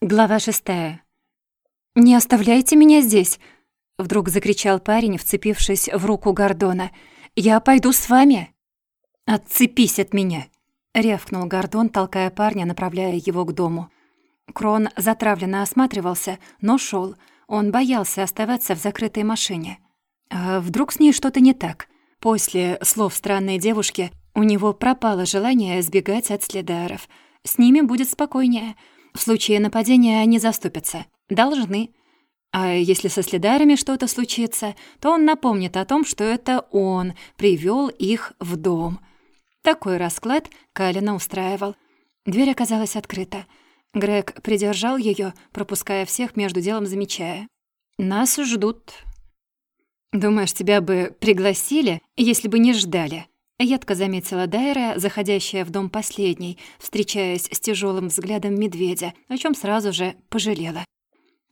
Глава шестая. «Не оставляйте меня здесь!» — вдруг закричал парень, вцепившись в руку Гордона. «Я пойду с вами!» «Отцепись от меня!» — рявкнул Гордон, толкая парня, направляя его к дому. Крон затравленно осматривался, но шел. Он боялся оставаться в закрытой машине. А вдруг с ней что-то не так? После слов странной девушки у него пропало желание сбегать от следаров. С ними будет спокойнее — в случае нападения они заступятся. Должны. А если со следарами что-то случится, то он напомнит о том, что это он привёл их в дом. Такой расклад Калина устраивал. Дверь оказалась открыта. Грег придержал её, пропуская всех, между делом замечая. «Нас ждут». «Думаешь, тебя бы пригласили, если бы не ждали?» Едко заметила Дайра, заходящая в дом последней, встречаясь с тяжелым взглядом медведя, о чем сразу же пожалела.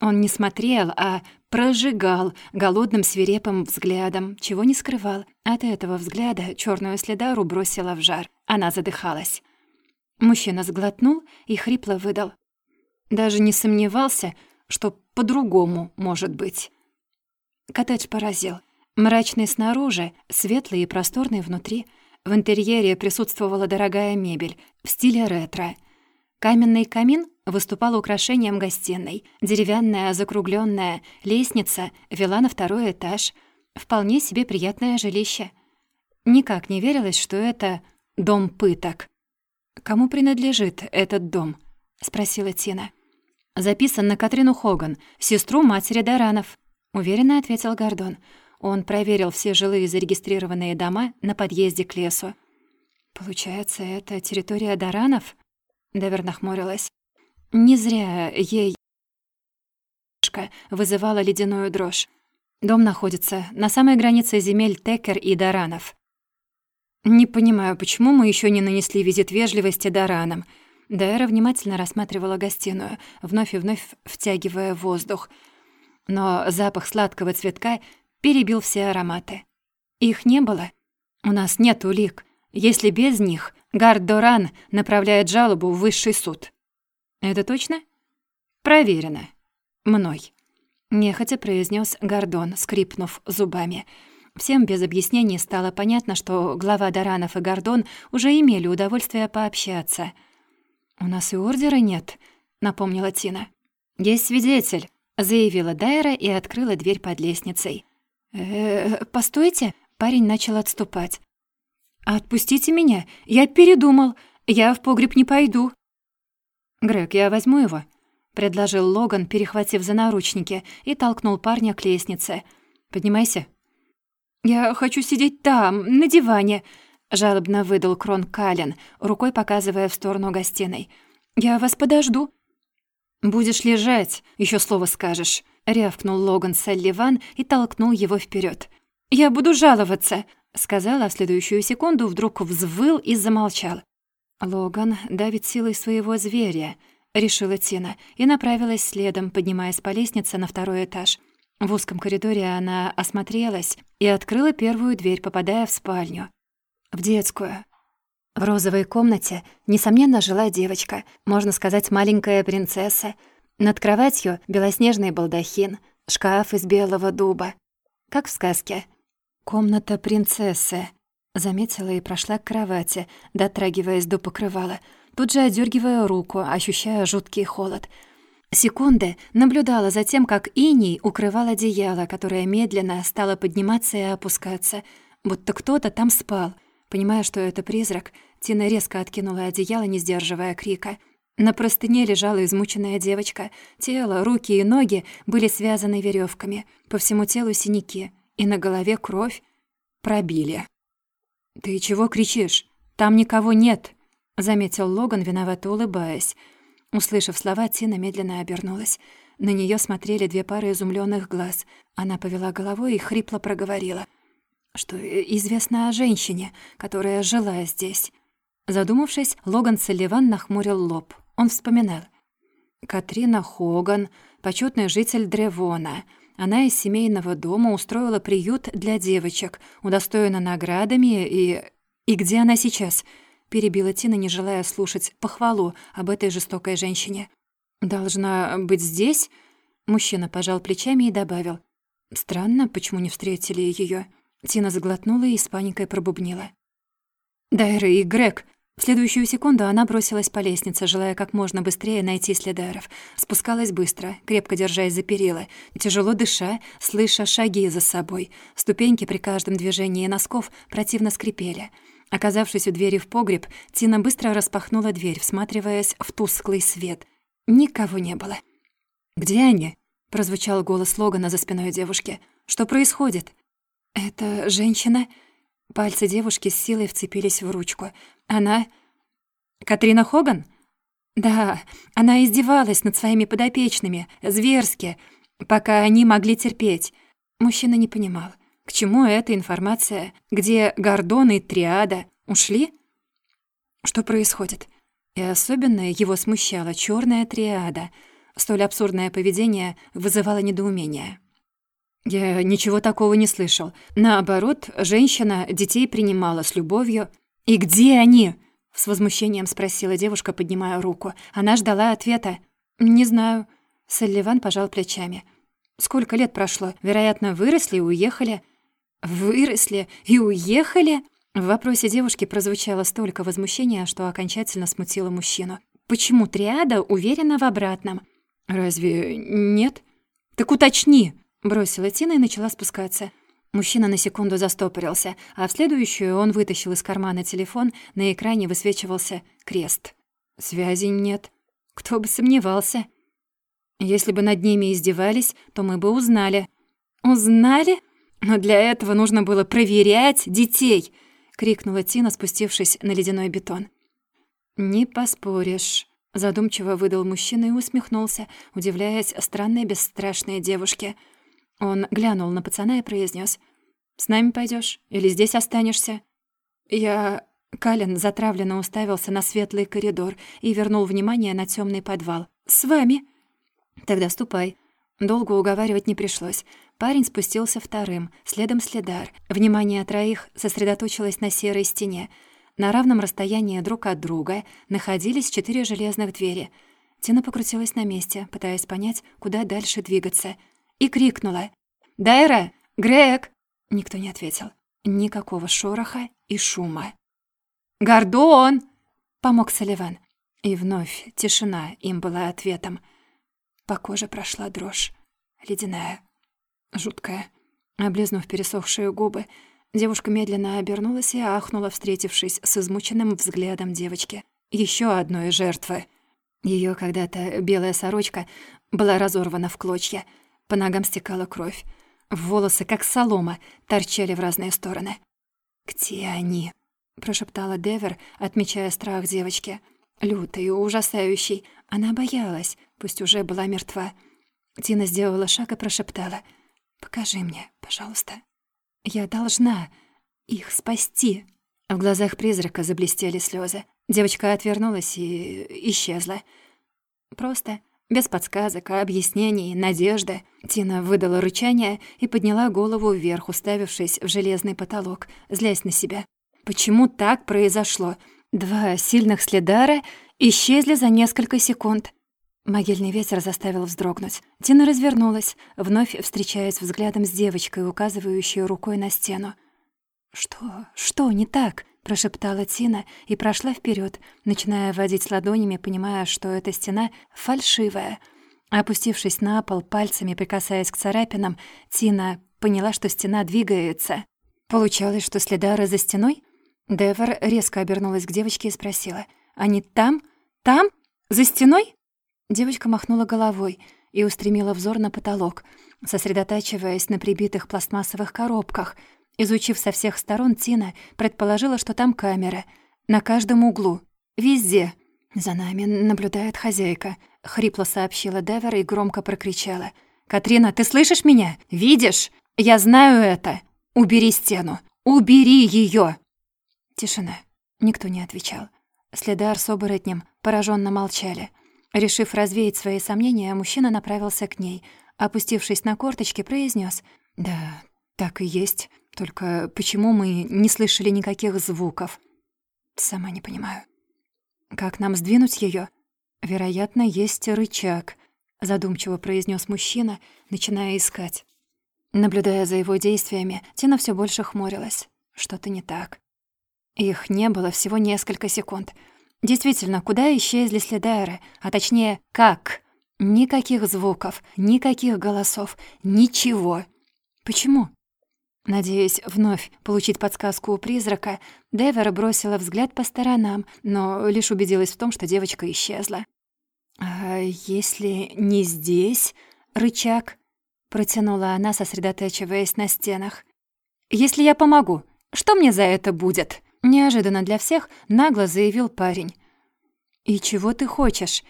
Он не смотрел, а прожигал голодным свирепым взглядом, чего не скрывал. От этого взгляда черную следару бросила в жар. Она задыхалась. Мужчина сглотнул и хрипло выдал. Даже не сомневался, что по-другому может быть. Коттедж поразил. Мрачный снаружи, светлый и просторный внутри. В интерьере присутствовала дорогая мебель в стиле ретро. Каменный камин выступал украшением гостиной. Деревянная закругленная лестница вела на второй этаж. Вполне себе приятное жилище. Никак не верилось, что это дом пыток. «Кому принадлежит этот дом?» — спросила Тина. «Записан на Катрину Хоган, сестру матери Даранов», — уверенно ответил Гордон. Он проверил все жилые зарегистрированные дома на подъезде к лесу. «Получается, это территория Даранов?» Девер нахмурилась. «Не зря ей...» вызывала ледяную дрожь. Дом находится на самой границе земель Текер и Даранов. «Не понимаю, почему мы еще не нанесли визит вежливости Даранам?» Дайра внимательно рассматривала гостиную, вновь и вновь втягивая воздух. Но запах сладкого цветка перебил все ароматы. Их не было. У нас нет улик. Если без них, Гард Доран направляет жалобу в высший суд. Это точно? Проверено. Мной. Нехотя произнес Гордон, скрипнув зубами. Всем без объяснений стало понятно, что глава Доранов и Гордон уже имели удовольствие пообщаться. «У нас и ордера нет», — напомнила Тина. «Есть свидетель», — заявила Дайра и открыла дверь под лестницей э постойте!» Парень начал отступать. «Отпустите меня! Я передумал! Я в погреб не пойду!» «Грег, я возьму его», — предложил Логан, перехватив за наручники, и толкнул парня к лестнице. «Поднимайся». «Я хочу сидеть там, на диване», — жалобно выдал Крон Кален, рукой показывая в сторону гостиной. «Я вас подожду». «Будешь лежать, еще слово скажешь», — рявкнул Логан Салливан и толкнул его вперед. «Я буду жаловаться», — сказала, а в следующую секунду вдруг взвыл и замолчал. «Логан давит силой своего зверя», — решила Тина, и направилась следом, поднимаясь по лестнице на второй этаж. В узком коридоре она осмотрелась и открыла первую дверь, попадая в спальню. В детскую. В розовой комнате, несомненно, жила девочка, можно сказать, маленькая принцесса — над кроватью белоснежный балдахин, шкаф из белого дуба. Как в сказке. «Комната принцессы», — заметила и прошла к кровати, дотрагиваясь до покрывала, тут же одергивая руку, ощущая жуткий холод. Секунды наблюдала за тем, как иней укрывал одеяло, которое медленно стало подниматься и опускаться, будто кто-то там спал. Понимая, что это призрак, Тина резко откинула одеяло, не сдерживая крика — на простыне лежала измученная девочка. Тело, руки и ноги были связаны веревками. По всему телу синяки. И на голове кровь. Пробили. «Ты чего кричишь? Там никого нет», — заметил Логан, виновато улыбаясь. Услышав слова, Тина медленно обернулась. На нее смотрели две пары изумленных глаз. Она повела головой и хрипло проговорила. «Что известно о женщине, которая жила здесь?» Задумавшись, Логан Салливан нахмурил лоб. Он вспоминал. Катрина Хоган, почетный житель Древона. Она из семейного дома устроила приют для девочек, удостоена наградами и... «И где она сейчас?» — перебила Тина, не желая слушать похвалу об этой жестокой женщине. «Должна быть здесь?» Мужчина пожал плечами и добавил. «Странно, почему не встретили ее. Тина заглотнула и с паникой пробубнила. «Дайра и Грег!» В следующую секунду она бросилась по лестнице, желая как можно быстрее найти следаров. Спускалась быстро, крепко держась за перила, тяжело дыша, слыша шаги за собой. Ступеньки при каждом движении носков противно скрипели. Оказавшись у двери в погреб, Тина быстро распахнула дверь, всматриваясь в тусклый свет. Никого не было. «Где они?» — прозвучал голос Логана за спиной девушки. «Что происходит?» «Это женщина...» Пальцы девушки с силой вцепились в ручку. «Она...» «Катрина Хоган?» «Да, она издевалась над своими подопечными, зверски, пока они могли терпеть». Мужчина не понимал, к чему эта информация, где Гордон и Триада ушли? Что происходит? И особенно его смущала черная Триада. Столь абсурдное поведение вызывало недоумение. Я ничего такого не слышал. Наоборот, женщина детей принимала с любовью. «И где они?» — с возмущением спросила девушка, поднимая руку. Она ждала ответа. «Не знаю». Салливан пожал плечами. «Сколько лет прошло? Вероятно, выросли и уехали». «Выросли и уехали?» В вопросе девушки прозвучало столько возмущения, что окончательно смутило мужчину. «Почему триада уверена в обратном?» «Разве нет?» «Так уточни!» Бросила Тина и начала спускаться. Мужчина на секунду застопорился, а в следующую он вытащил из кармана телефон, на экране высвечивался крест. Связи нет. Кто бы сомневался. Если бы над ними издевались, то мы бы узнали. Узнали? Но для этого нужно было проверять детей, крикнула Тина, спустившись на ледяной бетон. Не поспоришь, задумчиво выдал мужчина и усмехнулся, удивляясь странной бесстрашной девушке. Он глянул на пацана и произнес: «С нами пойдешь или здесь останешься?» Я... Калин затравленно уставился на светлый коридор и вернул внимание на темный подвал. «С вами?» «Тогда ступай». Долго уговаривать не пришлось. Парень спустился вторым, следом следар. Внимание троих сосредоточилось на серой стене. На равном расстоянии друг от друга находились четыре железных двери. Тина покрутилась на месте, пытаясь понять, куда дальше двигаться — и крикнула. «Дайра! Грег!» Никто не ответил. Никакого шороха и шума. «Гордон!» — помог Салливан. И вновь тишина им была ответом. По коже прошла дрожь. Ледяная. Жуткая. Облизнув пересохшие губы, девушка медленно обернулась и ахнула, встретившись с измученным взглядом девочки. Еще одной жертвы. Ее когда-то белая сорочка была разорвана в клочья — по ногам стекала кровь. Волосы, как солома, торчали в разные стороны. «Где они?» — прошептала Девер, отмечая страх девочки. Лютый и ужасающий. Она боялась, пусть уже была мертва. Тина сделала шаг и прошептала. «Покажи мне, пожалуйста. Я должна их спасти». В глазах призрака заблестели слезы. Девочка отвернулась и исчезла. Просто без подсказок, объяснений, надежды. Тина выдала рычание и подняла голову вверх, уставившись в железный потолок, злясь на себя. Почему так произошло? Два сильных следара исчезли за несколько секунд. Могильный ветер заставил вздрогнуть. Тина развернулась, вновь встречаясь взглядом с девочкой, указывающей рукой на стену. «Что? Что не так?» Прошептала Тина и прошла вперед, начиная водить ладонями, понимая, что эта стена фальшивая. Опустившись на пол, пальцами прикасаясь к царапинам, Тина поняла, что стена двигается. Получалось, что следары за стеной? Девер резко обернулась к девочке и спросила. «Они там? Там? За стеной?» Девочка махнула головой и устремила взор на потолок, сосредотачиваясь на прибитых пластмассовых коробках, Изучив со всех сторон, Тина предположила, что там камера. На каждом углу. Везде. «За нами наблюдает хозяйка», — хрипло сообщила Девер и громко прокричала. «Катрина, ты слышишь меня? Видишь? Я знаю это. Убери стену. Убери ее. Тишина. Никто не отвечал. Следар с оборотнем пораженно молчали. Решив развеять свои сомнения, мужчина направился к ней. Опустившись на корточки, произнес: «Да, так и есть. Только почему мы не слышали никаких звуков? Сама не понимаю. Как нам сдвинуть ее? «Вероятно, есть рычаг», — задумчиво произнес мужчина, начиная искать. Наблюдая за его действиями, Тина все больше хмурилась. Что-то не так. Их не было всего несколько секунд. Действительно, куда исчезли следайры? А точнее, как? Никаких звуков, никаких голосов, ничего. Почему? Надеясь вновь получить подсказку у призрака, Девера бросила взгляд по сторонам, но лишь убедилась в том, что девочка исчезла. «А если не здесь рычаг?» — протянула она, сосредотачиваясь на стенах. «Если я помогу, что мне за это будет?» Неожиданно для всех нагло заявил парень. «И чего ты хочешь?»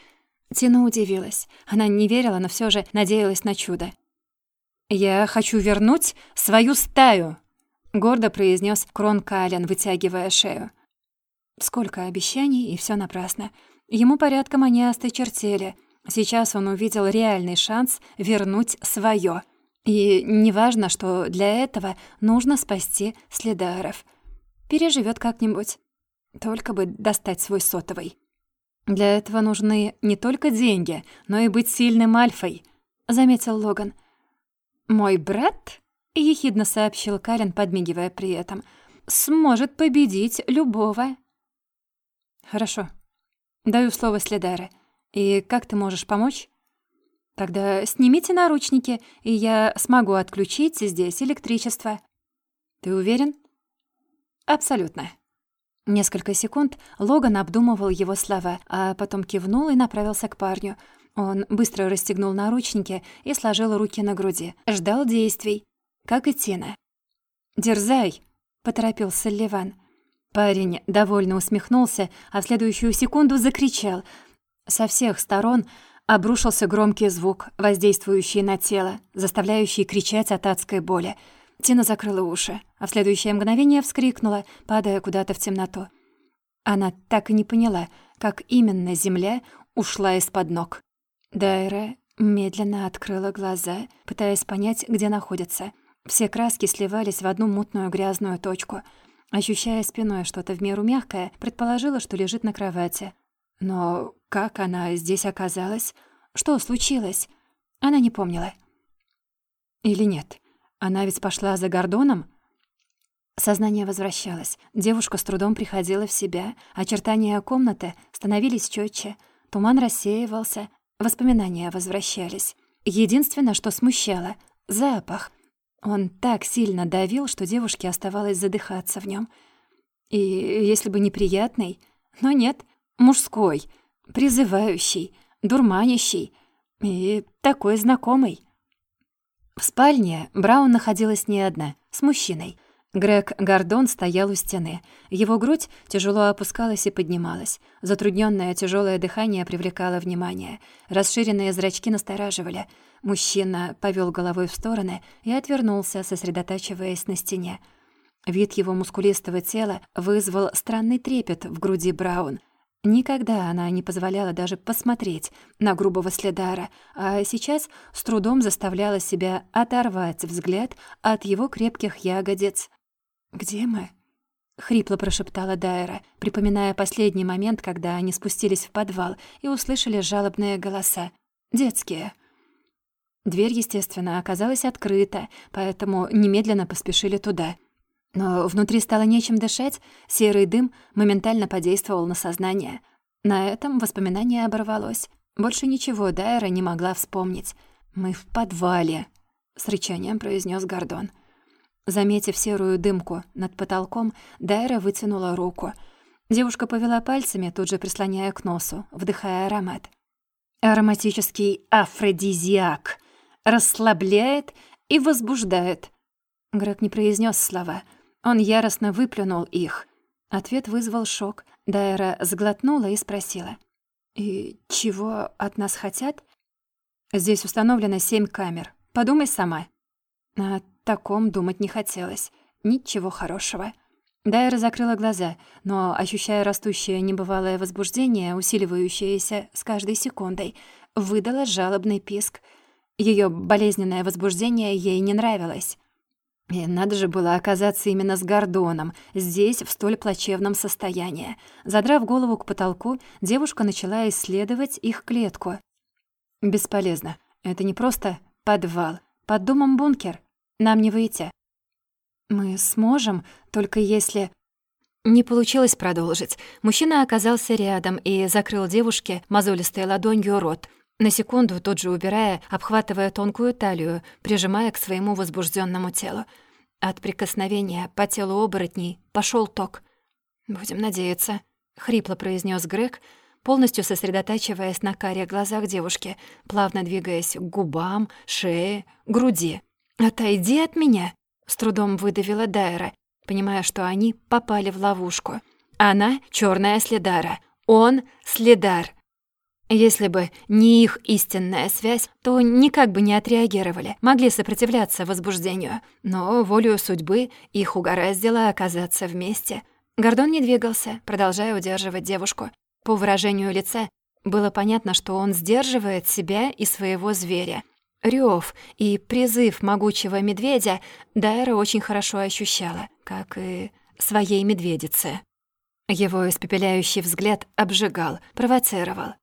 Тина удивилась. Она не верила, но все же надеялась на чудо. «Я хочу вернуть свою стаю», — гордо произнес Крон Кален, вытягивая шею. Сколько обещаний, и все напрасно. Ему порядком они осточертели. Сейчас он увидел реальный шанс вернуть свое. И неважно, что для этого нужно спасти следаров. Переживет как-нибудь. Только бы достать свой сотовый. Для этого нужны не только деньги, но и быть сильным альфой, заметил Логан. «Мой брат», — ехидно сообщил Карен, подмигивая при этом, «сможет победить любого». «Хорошо. Даю слово Следара. И как ты можешь помочь?» «Тогда снимите наручники, и я смогу отключить здесь электричество». «Ты уверен?» «Абсолютно». Несколько секунд Логан обдумывал его слова, а потом кивнул и направился к парню — он быстро расстегнул наручники и сложил руки на груди. Ждал действий, как и Тина. «Дерзай!» — поторопил Салливан. Парень довольно усмехнулся, а в следующую секунду закричал. Со всех сторон обрушился громкий звук, воздействующий на тело, заставляющий кричать от адской боли. Тина закрыла уши, а в следующее мгновение вскрикнула, падая куда-то в темноту. Она так и не поняла, как именно земля ушла из-под ног. Дайра медленно открыла глаза, пытаясь понять, где находится. Все краски сливались в одну мутную грязную точку. Ощущая спиной что-то в меру мягкое, предположила, что лежит на кровати. Но как она здесь оказалась? Что случилось? Она не помнила. Или нет? Она ведь пошла за Гордоном? Сознание возвращалось. Девушка с трудом приходила в себя. Очертания комнаты становились четче. Туман рассеивался, Воспоминания возвращались. Единственное, что смущало — запах. Он так сильно давил, что девушке оставалось задыхаться в нем. И если бы неприятный, но нет, мужской, призывающий, дурманящий и такой знакомый. В спальне Браун находилась не одна, с мужчиной — Грег Гордон стоял у стены. Его грудь тяжело опускалась и поднималась. Затрудненное тяжелое дыхание привлекало внимание. Расширенные зрачки настораживали. Мужчина повел головой в стороны и отвернулся, сосредотачиваясь на стене. Вид его мускулистого тела вызвал странный трепет в груди Браун. Никогда она не позволяла даже посмотреть на грубого следара, а сейчас с трудом заставляла себя оторвать взгляд от его крепких ягодиц. «Где мы?» — хрипло прошептала Дайра, припоминая последний момент, когда они спустились в подвал и услышали жалобные голоса. «Детские». Дверь, естественно, оказалась открыта, поэтому немедленно поспешили туда. Но внутри стало нечем дышать, серый дым моментально подействовал на сознание. На этом воспоминание оборвалось. Больше ничего Дайра не могла вспомнить. «Мы в подвале», — с рычанием произнес Гордон. Заметив серую дымку над потолком, Дайра вытянула руку. Девушка повела пальцами, тут же прислоняя к носу, вдыхая аромат. «Ароматический афродизиак. Расслабляет и возбуждает». Грег не произнес слова. Он яростно выплюнул их. Ответ вызвал шок. Дайра сглотнула и спросила. «И чего от нас хотят?» «Здесь установлено семь камер. Подумай сама». «А таком думать не хотелось. Ничего хорошего. Дайра закрыла глаза, но, ощущая растущее небывалое возбуждение, усиливающееся с каждой секундой, выдала жалобный писк. Ее болезненное возбуждение ей не нравилось. И надо же было оказаться именно с Гордоном, здесь, в столь плачевном состоянии. Задрав голову к потолку, девушка начала исследовать их клетку. Бесполезно. Это не просто подвал. Под домом бункер. Нам не выйти. Мы сможем, только если... Не получилось продолжить. Мужчина оказался рядом и закрыл девушке мозолистой ладонью рот. На секунду, тут же убирая, обхватывая тонкую талию, прижимая к своему возбужденному телу. От прикосновения по телу оборотней пошел ток. «Будем надеяться», — хрипло произнес Грег, полностью сосредотачиваясь на каре глазах девушки, плавно двигаясь к губам, шее, груди. «Отойди от меня!» — с трудом выдавила Дайра, понимая, что они попали в ловушку. Она — черная следара, он — следар. Если бы не их истинная связь, то никак бы не отреагировали, могли сопротивляться возбуждению. Но волею судьбы их угораздило оказаться вместе. Гордон не двигался, продолжая удерживать девушку. По выражению лица было понятно, что он сдерживает себя и своего зверя. Рёв и призыв могучего медведя Дайра очень хорошо ощущала, как и своей медведицы. Его испепеляющий взгляд обжигал, провоцировал.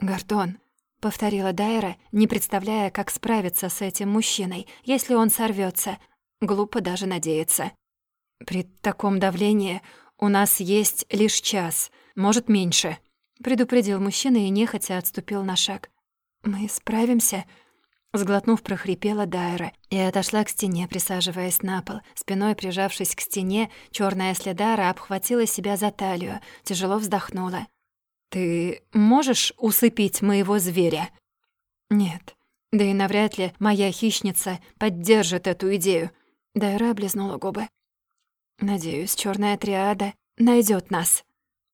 «Гордон», — повторила Дайра, не представляя, как справиться с этим мужчиной, если он сорвется. Глупо даже надеяться. «При таком давлении у нас есть лишь час, может, меньше», — предупредил мужчина и нехотя отступил на шаг. «Мы справимся?» Сглотнув, прохрипела Дайра и отошла к стене, присаживаясь на пол. Спиной прижавшись к стене, черная следара обхватила себя за талию, тяжело вздохнула. «Ты можешь усыпить моего зверя?» «Нет. Да и навряд ли моя хищница поддержит эту идею». Дайра облизнула губы. «Надеюсь, черная триада найдет нас».